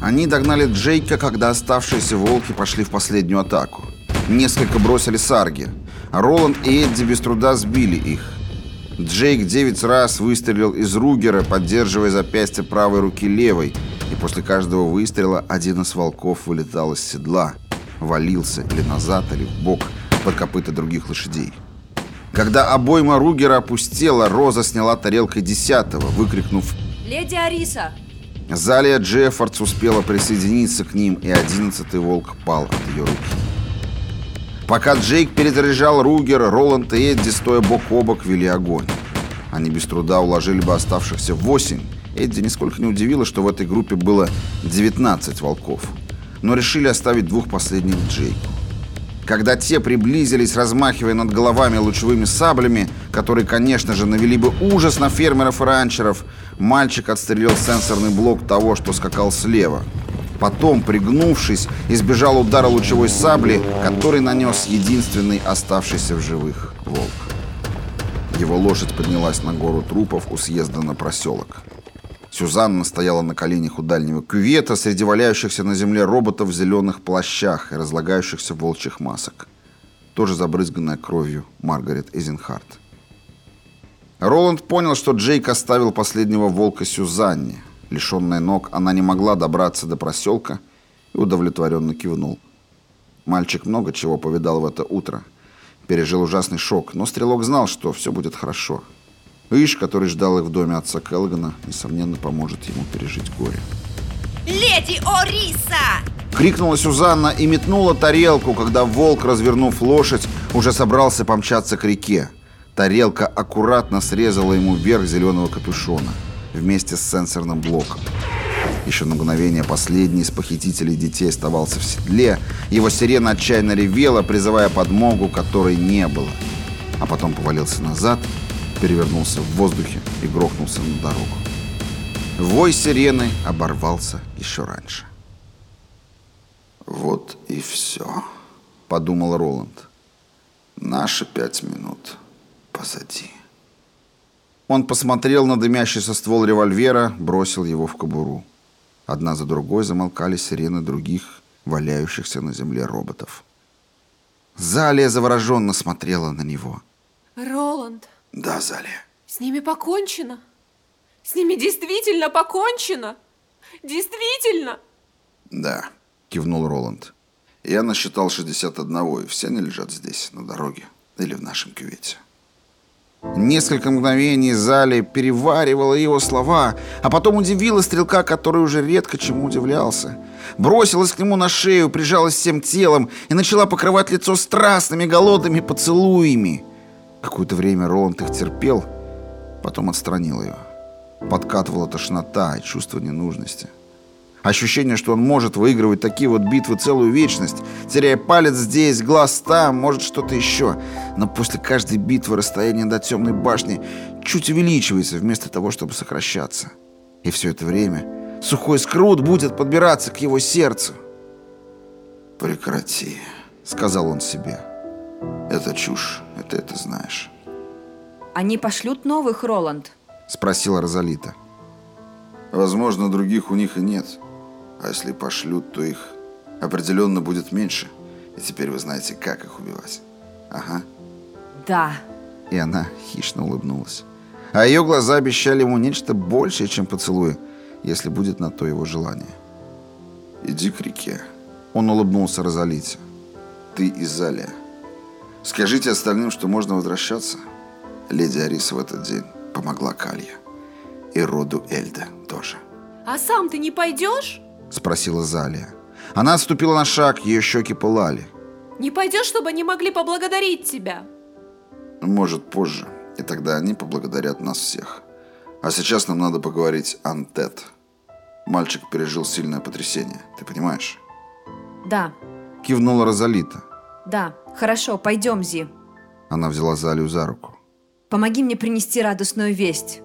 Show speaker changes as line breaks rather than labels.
Они догнали Джейка, когда оставшиеся волки пошли в последнюю атаку. Несколько бросили сарги, а Роланд и Эдди без труда сбили их. Джейк девять раз выстрелил из Ругера, поддерживая запястье правой руки левой, и после каждого выстрела один из волков вылетал из седла, валился или назад, или в бок под копыта других лошадей. Когда обойма Ругера опустела, Роза сняла тарелкой десятого, выкрикнув
«Леди Ариса!»
Залия Джеффордс успела присоединиться к ним, и одиннадцатый волк пал от ее руки. Пока Джейк перезаряжал Ругер, Роланд и Эдди, стоя бок о бок, вели огонь. Они без труда уложили бы оставшихся восемь. Эдди нисколько не удивило, что в этой группе было 19 волков. Но решили оставить двух последних Джейку. Когда те приблизились, размахивая над головами лучевыми саблями, которые, конечно же, навели бы ужас на фермеров и ранчеров, мальчик отстрелил сенсорный блок того, что скакал слева. Потом, пригнувшись, избежал удара лучевой сабли, который нанес единственный оставшийся в живых волк. Его лошадь поднялась на гору трупов у съезда на проселок. Сюзанна стояла на коленях у дальнего кювета среди валяющихся на земле роботов в зеленых плащах и разлагающихся волчьих масок. Тоже забрызганная кровью Маргарет Эзенхарт. Роланд понял, что Джейк оставил последнего волка Сюзанне. Лишенная ног, она не могла добраться до проселка и удовлетворенно кивнул. Мальчик много чего повидал в это утро. Пережил ужасный шок, но Стрелок знал, что все будет хорошо. Иш, который ждал их в доме отца Келлогана, несомненно, поможет ему пережить горе.
«Леди Ориса!»
Крикнула Сюзанна и метнула тарелку, когда волк, развернув лошадь, уже собрался помчаться к реке. Тарелка аккуратно срезала ему вверх зеленого капюшона вместе с сенсорным блоком. Еще на мгновение последний из похитителей детей оставался в седле. Его сирена отчаянно ревела, призывая подмогу, которой не было. А потом повалился назад, перевернулся в воздухе и грохнулся на дорогу. Вой сирены оборвался еще раньше. «Вот и все», — подумал Роланд. «Наши пять минут позади». Он посмотрел на дымящийся ствол револьвера, бросил его в кобуру. Одна за другой замолкали сирены других, валяющихся на земле роботов. Залия завороженно смотрела на него.
Роланд.
Да, Залия.
С ними покончено. С ними действительно покончено. Действительно.
Да, кивнул Роланд. Я насчитал 61, и все они лежат здесь, на дороге или в нашем кювете. Несколько мгновений Зали переваривала его слова, а потом удивила стрелка, который уже редко чему удивлялся. Бросилась к нему на шею, прижалась всем телом и начала покрывать лицо страстными голодными поцелуями. Какое-то время Роланд их терпел, потом отстранил ее. Подкатывала тошнота и чувство ненужности. Ощущение, что он может выигрывать такие вот битвы целую вечность, теряя палец здесь, глаз там, может что-то еще. Но после каждой битвы расстояние до темной башни чуть увеличивается вместо того, чтобы сокращаться. И все это время сухой скрут будет подбираться к его сердцу. «Прекрати», — сказал он себе. «Это чушь, и ты это знаешь».
«Они пошлют новых, Роланд?»
— спросила Розалита. «Возможно, других у них и нет». А если пошлют, то их определенно будет меньше. И теперь вы знаете, как их убивать. Ага.
Да.
И она хищно улыбнулась. А ее глаза обещали ему нечто большее, чем поцелуй, если будет на то его желание. «Иди к реке». Он улыбнулся Розалите. «Ты из Залия. Скажите остальным, что можно возвращаться». Леди Ариса в этот день помогла Калья. И роду Эльда тоже.
А сам ты не пойдешь?
— спросила Залия. Она отступила на шаг, ее щеки пылали.
«Не пойдешь, чтобы они могли поблагодарить тебя?»
«Может, позже, и тогда они поблагодарят нас всех. А сейчас нам надо поговорить антет. Мальчик пережил сильное потрясение, ты понимаешь?»
«Да».
Кивнула Розалита.
«Да, хорошо, пойдем, Зи».
Она взяла Залию за руку.
«Помоги мне принести радостную весть».